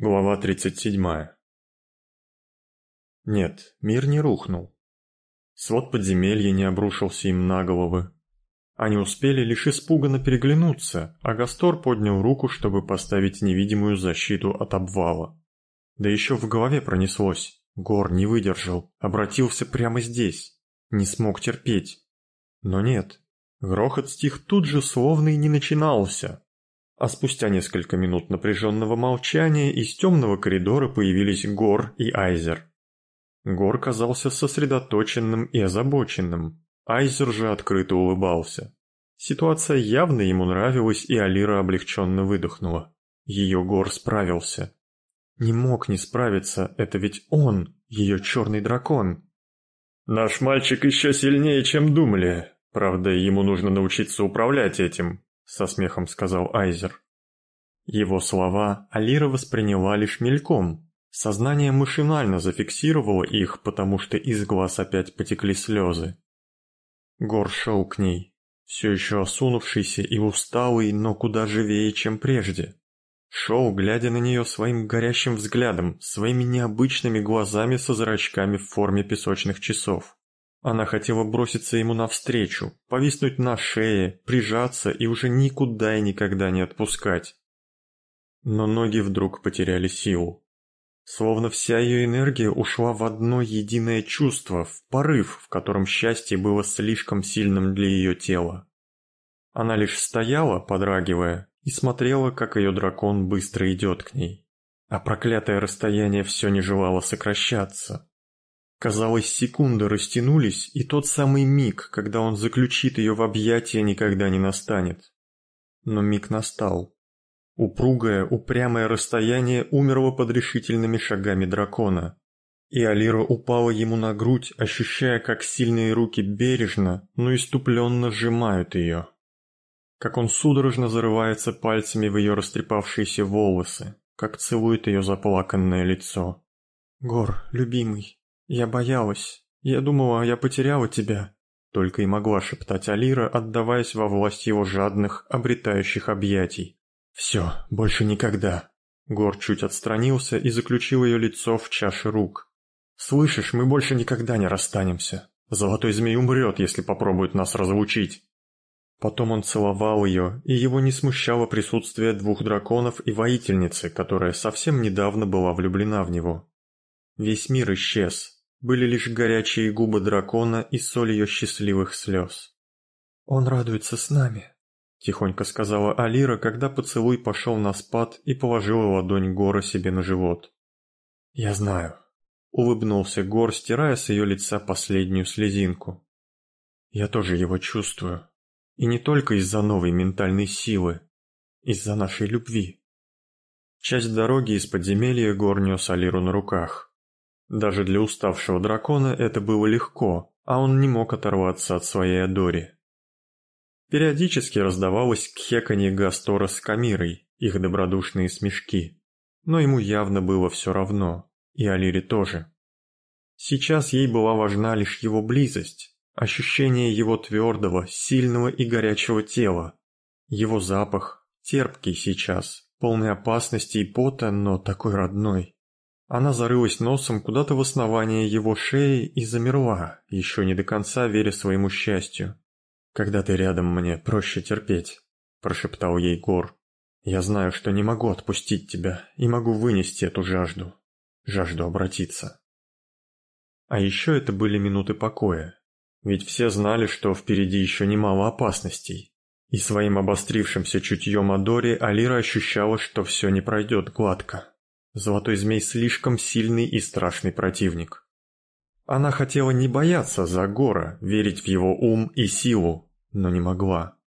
Глава 37. Нет, мир не рухнул. Свод подземелья не обрушился им на головы. Они успели лишь испуганно переглянуться, а Гастор поднял руку, чтобы поставить невидимую защиту от обвала. Да еще в голове пронеслось. Гор не выдержал, обратился прямо здесь. Не смог терпеть. Но нет. Грохот стих тут же словно и не начинался, а спустя несколько минут напряженного молчания из темного коридора появились Гор и Айзер. Гор казался сосредоточенным и озабоченным, Айзер же открыто улыбался. Ситуация явно ему нравилась, и Алира облегченно выдохнула. Ее Гор справился. Не мог не справиться, это ведь он, ее черный дракон. «Наш мальчик еще сильнее, чем думали. Правда, ему нужно научиться управлять этим», со смехом сказал Айзер. Его слова Алира восприняла лишь мельком. Сознание машинально зафиксировало их, потому что из глаз опять потекли слезы. Гор шел к ней, все еще осунувшийся и усталый, но куда живее, чем прежде. Шел, глядя на нее своим горящим взглядом, своими необычными глазами со зрачками в форме песочных часов. Она хотела броситься ему навстречу, повиснуть на шее, прижаться и уже никуда и никогда не отпускать. Но ноги вдруг потеряли силу. Словно вся ее энергия ушла в одно единое чувство, в порыв, в котором счастье было слишком сильным для ее тела. Она лишь стояла, подрагивая, и смотрела, как ее дракон быстро идет к ней. А проклятое расстояние все не желало сокращаться. Казалось, секунды растянулись, и тот самый миг, когда он заключит ее в объятия, никогда не настанет. Но миг настал. Упругое, упрямое расстояние умерло под решительными шагами дракона. И Алира упала ему на грудь, ощущая, как сильные руки бережно, но иступленно сжимают ее. Как он судорожно зарывается пальцами в ее растрепавшиеся волосы, как целует ее заплаканное лицо. «Гор, любимый, «Я боялась. Я думала, я потеряла тебя», — только и могла шептать Алира, отдаваясь во власть его жадных, обретающих объятий. «Все, больше никогда». Гор чуть отстранился и заключил ее лицо в чаше рук. «Слышишь, мы больше никогда не расстанемся. Золотой змей умрет, если попробует нас разлучить». Потом он целовал ее, и его не смущало присутствие двух драконов и воительницы, которая совсем недавно была влюблена в него. Весь мир исчез, были лишь горячие губы дракона и соль ее счастливых слез. «Он радуется с нами», — тихонько сказала Алира, когда поцелуй пошел на спад и положила ладонь Гора себе на живот. «Я знаю», — улыбнулся Гор, стирая с ее лица последнюю слезинку. «Я тоже его чувствую. И не только из-за новой ментальной силы, из-за нашей любви». Часть дороги из подземелья Гор нес Алиру на руках. Даже для уставшего дракона это было легко, а он не мог оторваться от своей Адори. Периодически раздавалось кхеканье Гастора с Камирой, их добродушные смешки. Но ему явно было все равно, и Алире тоже. Сейчас ей была важна лишь его близость, ощущение его твердого, сильного и горячего тела. Его запах, терпкий сейчас, полный опасности и пота, но такой родной. Она зарылась носом куда-то в основание его шеи и замерла, еще не до конца веря своему счастью. «Когда ты рядом, мне проще терпеть», – прошептал ей Гор. «Я знаю, что не могу отпустить тебя и могу вынести эту жажду, жажду обратиться». А еще это были минуты покоя, ведь все знали, что впереди еще немало опасностей, и своим обострившимся чутьем Адори Алира ощущала, что все не пройдет гладко. Золотой змей слишком сильный и страшный противник. Она хотела не бояться Загора, верить в его ум и силу, но не могла.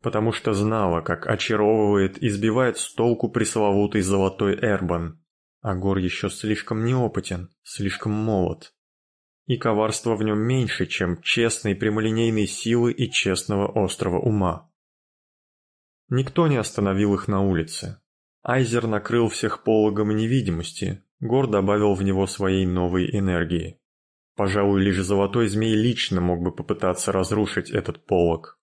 Потому что знала, как очаровывает и сбивает с толку пресловутый золотой Эрбан. А Гор еще слишком неопытен, слишком молод. И коварства в нем меньше, чем честной прямолинейной силы и честного острого ума. Никто не остановил их на улице, Айзер накрыл всех пологом невидимости, Гор добавил в него своей новой энергии. Пожалуй, лишь Золотой Змей лично мог бы попытаться разрушить этот полог.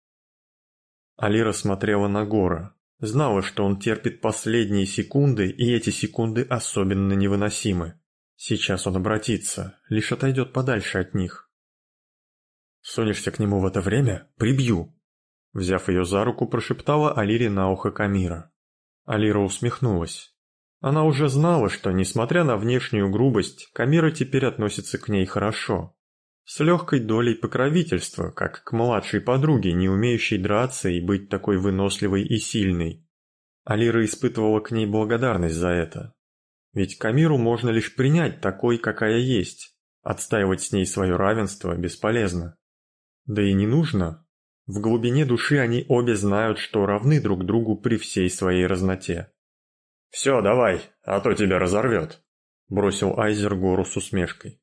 Алира смотрела на Гора, Знала, что он терпит последние секунды, и эти секунды особенно невыносимы. Сейчас он обратится, лишь отойдет подальше от них. «Сунешься к нему в это время? Прибью!» Взяв ее за руку, прошептала Алире на ухо Камира. Алира усмехнулась. Она уже знала, что, несмотря на внешнюю грубость, Камира теперь относится к ней хорошо. С легкой долей покровительства, как к младшей подруге, не умеющей драться и быть такой выносливой и сильной. Алира испытывала к ней благодарность за это. Ведь Камиру можно лишь принять такой, какая есть. Отстаивать с ней свое равенство бесполезно. Да и не нужно. В глубине души они обе знают, что равны друг другу при всей своей разноте. «Все, давай, а то тебя разорвет», – бросил Айзер гору с усмешкой.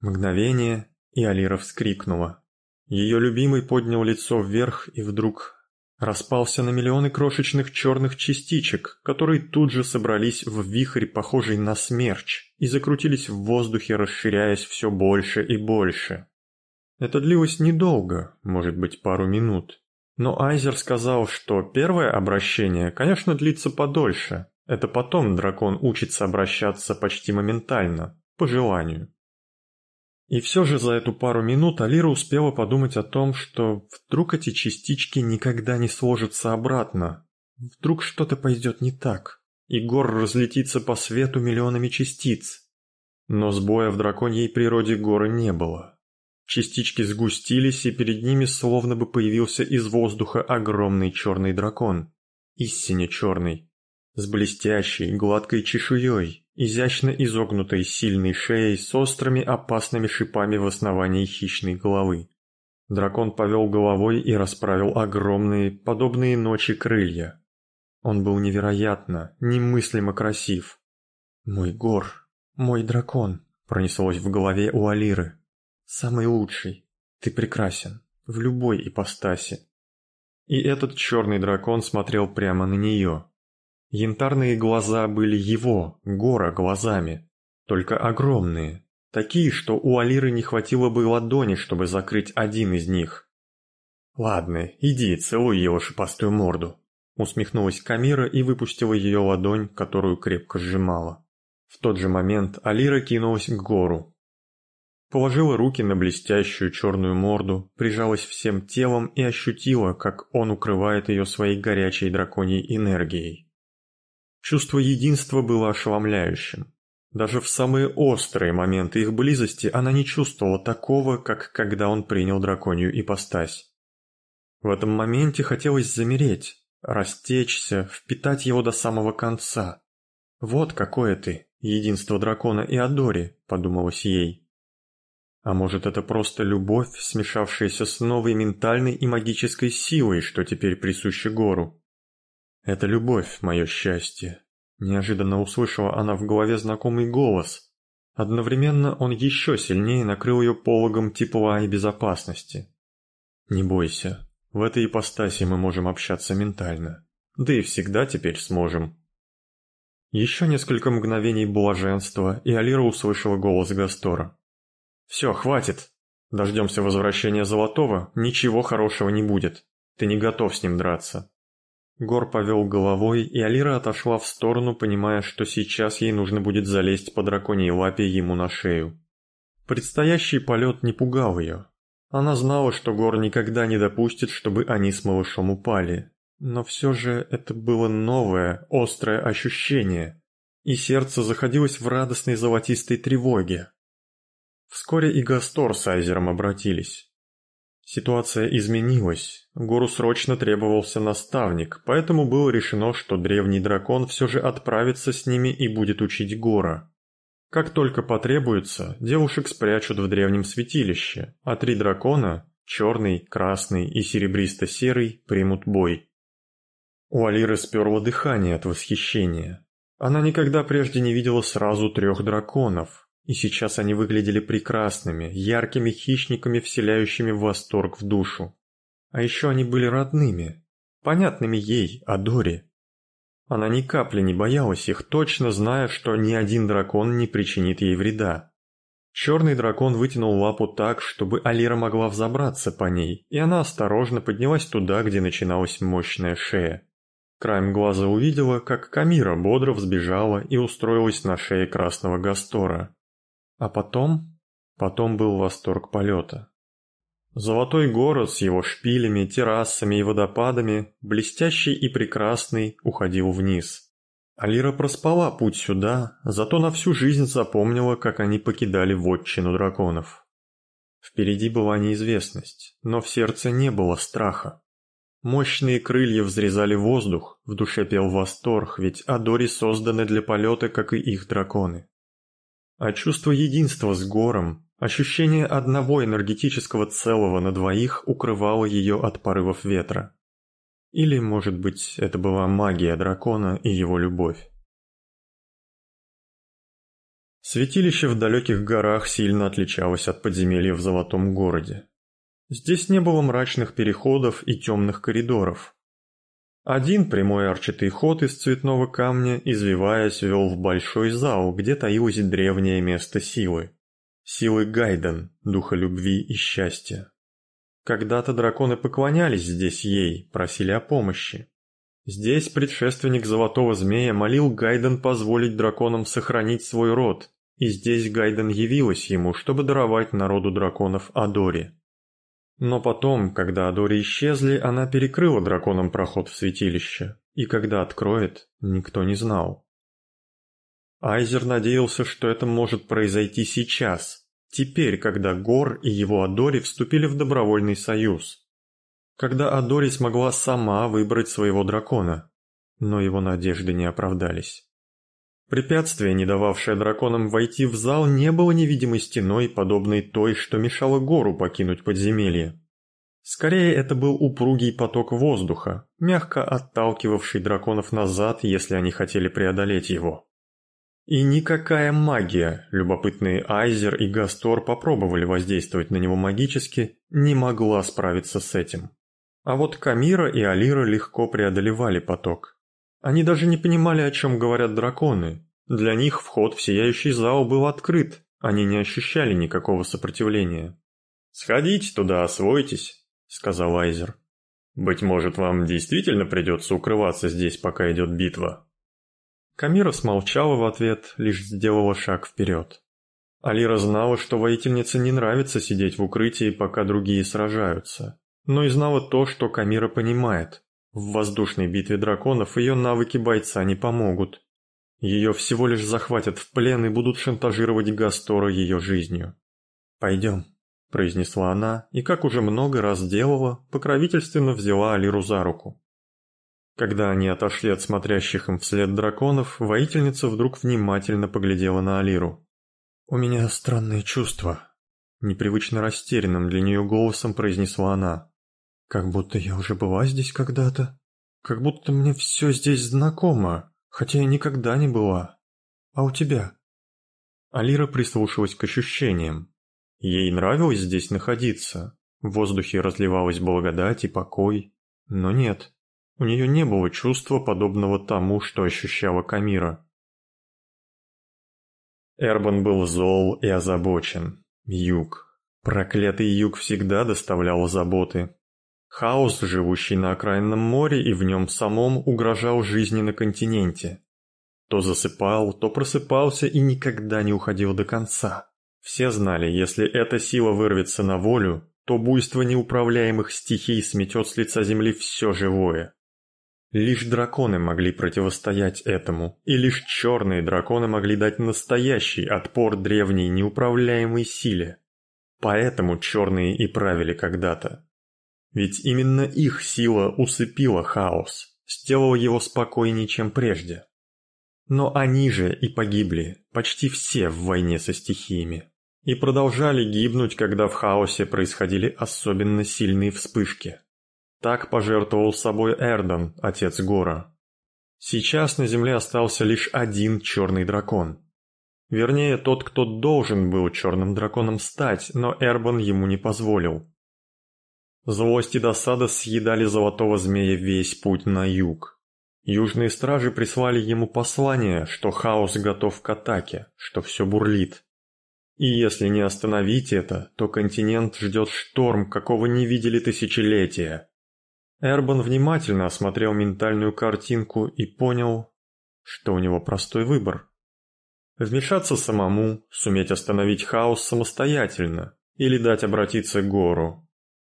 Мгновение, и Алира вскрикнула. Ее любимый поднял лицо вверх и вдруг распался на миллионы крошечных черных частичек, которые тут же собрались в вихрь, похожий на смерч, и закрутились в воздухе, расширяясь все больше и больше. Это длилось недолго, может быть пару минут. Но Айзер сказал, что первое обращение, конечно, длится подольше. Это потом дракон учится обращаться почти моментально, по желанию. И все же за эту пару минут Алира успела подумать о том, что вдруг эти частички никогда не сложатся обратно. Вдруг что-то пойдет не так, и гор разлетится по свету миллионами частиц. Но сбоя в драконьей природе горы не было. Частички сгустились, и перед ними словно бы появился из воздуха огромный черный дракон. Истинно черный. С блестящей, гладкой чешуей, изящно изогнутой сильной шеей с острыми опасными шипами в основании хищной головы. Дракон повел головой и расправил огромные, подобные ночи крылья. Он был невероятно, немыслимо красив. «Мой гор, мой дракон», — пронеслось в голове у Алиры. «Самый лучший. Ты прекрасен. В любой ипостаси». И этот черный дракон смотрел прямо на нее. Янтарные глаза были его, Гора, глазами, только огромные, такие, что у Алиры не хватило бы ладони, чтобы закрыть один из них. «Ладно, иди, целуй его шипастую морду», усмехнулась Камира и выпустила ее ладонь, которую крепко сжимала. В тот же момент Алира кинулась к Гору. Положила руки на блестящую черную морду, прижалась всем телом и ощутила, как он укрывает ее своей горячей драконьей энергией. Чувство единства было ошеломляющим. Даже в самые острые моменты их близости она не чувствовала такого, как когда он принял драконью ипостась. В этом моменте хотелось замереть, растечься, впитать его до самого конца. «Вот какое ты, единство дракона и Адори», — подумалось ей. А может это просто любовь, смешавшаяся с новой ментальной и магической силой, что теперь присуща гору? «Это любовь, мое счастье», – неожиданно услышала она в голове знакомый голос. Одновременно он еще сильнее накрыл ее пологом тепла и безопасности. «Не бойся, в этой ипостаси мы можем общаться ментально. Да и всегда теперь сможем». Еще несколько мгновений блаженства, и Алира услышала голос Гастора. «Все, хватит. Дождемся возвращения Золотого, ничего хорошего не будет. Ты не готов с ним драться». Гор повел головой, и Алира отошла в сторону, понимая, что сейчас ей нужно будет залезть по драконьей лапе ему на шею. Предстоящий полет не пугал ее. Она знала, что Гор никогда не допустит, чтобы они с малышом упали. Но все же это было новое, острое ощущение, и сердце заходилось в радостной золотистой тревоге. Вскоре и Гастор с Айзером обратились. Ситуация изменилась. Гору срочно требовался наставник, поэтому было решено, что древний дракон все же отправится с ними и будет учить Гора. Как только потребуется, девушек спрячут в древнем святилище, а три дракона – черный, красный и серебристо-серый – примут бой. У Алиры сперло дыхание от восхищения. Она никогда прежде не видела сразу трех драконов, и сейчас они выглядели прекрасными, яркими хищниками, вселяющими восторг в душу. А еще они были родными, понятными ей, Адоре. Она ни капли не боялась их, точно зная, что ни один дракон не причинит ей вреда. Черный дракон вытянул лапу так, чтобы Алира могла взобраться по ней, и она осторожно поднялась туда, где начиналась мощная шея. Краем глаза увидела, как Камира бодро взбежала и устроилась на шее красного Гастора. А потом... Потом был восторг полета. Золотой город с его шпилями, террасами и водопадами, блестящий и прекрасный, уходил вниз. Алира проспала путь сюда, зато на всю жизнь запомнила, как они покидали вотчину драконов. Впереди была неизвестность, но в сердце не было страха. Мощные крылья взрезали воздух, в душе пел восторг, ведь Адори созданы для полета, как и их драконы. А чувство единства с гором, ощущение одного энергетического целого на двоих укрывало ее от порывов ветра. Или, может быть, это была магия дракона и его любовь. Святилище в далеких горах сильно отличалось от подземелья в Золотом городе. Здесь не было мрачных переходов и темных коридоров. Один прямой арчатый ход из цветного камня, извиваясь, вел в большой зал, где таилось древнее место силы. Силы Гайден, духа любви и счастья. Когда-то драконы поклонялись здесь ей, просили о помощи. Здесь предшественник Золотого Змея молил Гайден позволить драконам сохранить свой род, и здесь Гайден явилась ему, чтобы даровать народу драконов Адори. Но потом, когда Адори исчезли, она перекрыла драконам проход в святилище, и когда откроет, никто не знал. Айзер надеялся, что это может произойти сейчас, теперь, когда Гор и его Адори вступили в добровольный союз. Когда Адори смогла сама выбрать своего дракона, но его надежды не оправдались. Препятствие, не дававшее драконам войти в зал, не было невидимой стеной, подобной той, что мешало гору покинуть подземелье. Скорее, это был упругий поток воздуха, мягко отталкивавший драконов назад, если они хотели преодолеть его. И никакая магия, любопытные Айзер и Гастор попробовали воздействовать на него магически, не могла справиться с этим. А вот Камира и Алира легко преодолевали поток. Они даже не понимали, о чем говорят драконы. Для них вход в сияющий зал был открыт, они не ощущали никакого сопротивления. «Сходите туда, освойтесь», — сказал Айзер. «Быть может, вам действительно придется укрываться здесь, пока идет битва?» Камира смолчала в ответ, лишь сделала шаг вперед. Алира знала, что воительнице не нравится сидеть в укрытии, пока другие сражаются, но и знала то, что Камира понимает. В воздушной битве драконов ее навыки бойца не помогут. Ее всего лишь захватят в плен и будут шантажировать Гастора ее жизнью. «Пойдем», – произнесла она, и, как уже много раз делала, покровительственно взяла Алиру за руку. Когда они отошли от смотрящих им вслед драконов, воительница вдруг внимательно поглядела на Алиру. «У меня странные чувства», – непривычно растерянным для нее голосом произнесла она. Как будто я уже была здесь когда-то. Как будто мне все здесь знакомо, хотя я никогда не была. А у тебя? Алира прислушалась к ощущениям. Ей нравилось здесь находиться. В воздухе разливалась благодать и покой. Но нет, у нее не было чувства, подобного тому, что ощущала Камира. Эрбан был зол и озабочен. Юг. Проклятый юг всегда доставлял заботы. Хаос, живущий на окраинном море и в нем самом, угрожал жизни на континенте. То засыпал, то просыпался и никогда не уходил до конца. Все знали, если эта сила вырвется на волю, то буйство неуправляемых стихий сметет с лица земли все живое. Лишь драконы могли противостоять этому, и лишь черные драконы могли дать настоящий отпор древней неуправляемой силе. Поэтому черные и правили когда-то. Ведь именно их сила усыпила хаос, сделала его спокойнее, чем прежде. Но они же и погибли, почти все в войне со стихиями. И продолжали гибнуть, когда в хаосе происходили особенно сильные вспышки. Так пожертвовал собой Эрдон, отец Гора. Сейчас на земле остался лишь один черный дракон. Вернее, тот, кто должен был черным драконом стать, но Эрбан ему не позволил. Злость и досада съедали золотого змея весь путь на юг. Южные стражи прислали ему послание, что хаос готов к атаке, что все бурлит. И если не остановить это, то континент ждет шторм, какого не видели тысячелетия. Эрбан внимательно осмотрел ментальную картинку и понял, что у него простой выбор. Вмешаться самому, суметь остановить хаос самостоятельно или дать обратиться к гору.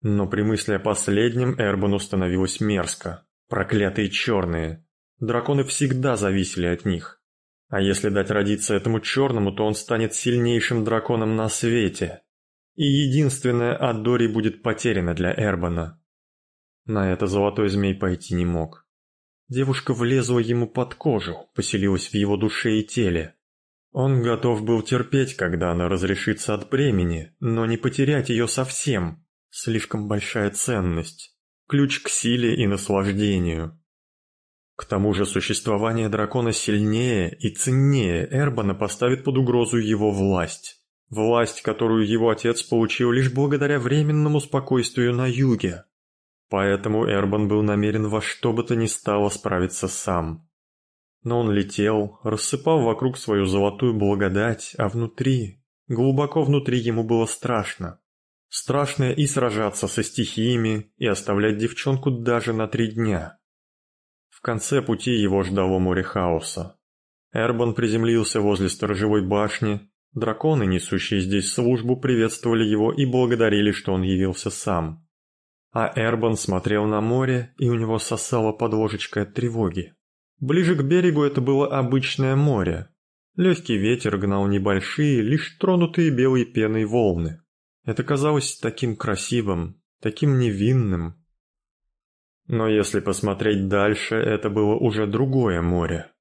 Но при мысли о последнем Эрбану становилось мерзко. Проклятые черные. Драконы всегда зависели от них. А если дать родиться этому черному, то он станет сильнейшим драконом на свете. И единственное Адори будет потеряно для Эрбана. На это золотой змей пойти не мог. Девушка влезла ему под кожу, поселилась в его душе и теле. Он готов был терпеть, когда она разрешится от бремени, но не потерять ее совсем. Слишком большая ценность. Ключ к силе и наслаждению. К тому же существование дракона сильнее и ценнее Эрбана поставит под угрозу его власть. Власть, которую его отец получил лишь благодаря временному спокойствию на юге. Поэтому Эрбан был намерен во что бы то ни стало справиться сам. Но он летел, рассыпал вокруг свою золотую благодать, а внутри, глубоко внутри ему было страшно. Страшно и сражаться со стихиями, и оставлять девчонку даже на три дня. В конце пути его ждало море хаоса. Эрбан приземлился возле сторожевой башни, драконы, несущие здесь службу, приветствовали его и благодарили, что он явился сам. А Эрбан смотрел на море, и у него сосало под ложечкой от тревоги. Ближе к берегу это было обычное море. Легкий ветер гнал небольшие, лишь тронутые белой пеной волны. Это казалось таким красивым, таким невинным. Но если посмотреть дальше, это было уже другое море.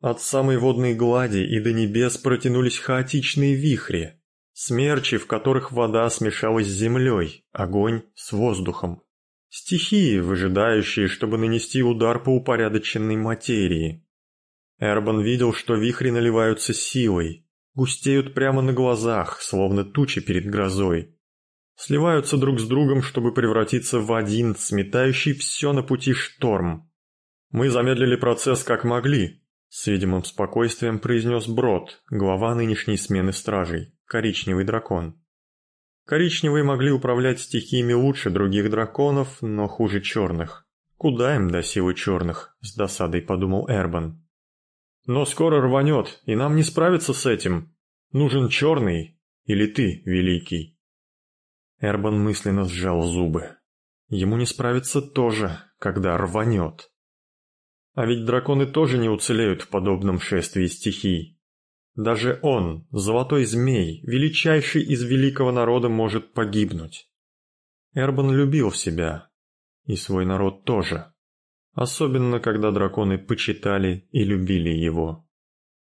От самой водной глади и до небес протянулись хаотичные вихри, Смерчи, в которых вода смешалась с землей, огонь с воздухом. Стихии, выжидающие, чтобы нанести удар по упорядоченной материи. Эрбан видел, что вихри наливаются силой, густеют прямо на глазах, словно тучи перед грозой. Сливаются друг с другом, чтобы превратиться в один, сметающий все на пути шторм. Мы замедлили процесс как могли, с видимым спокойствием произнес Брод, глава нынешней смены стражей коричневый дракон. Коричневые могли управлять стихиями лучше других драконов, но хуже черных. Куда им до силы черных, с досадой подумал Эрбан. Но скоро рванет, и нам не справиться с этим. Нужен черный, или ты, великий. Эрбан мысленно сжал зубы. Ему не справиться тоже, когда рванет. А ведь драконы тоже не уцелеют в подобном шествии стихий. Даже он, золотой змей, величайший из великого народа, может погибнуть. Эрбан любил себя. И свой народ тоже. Особенно, когда драконы почитали и любили его.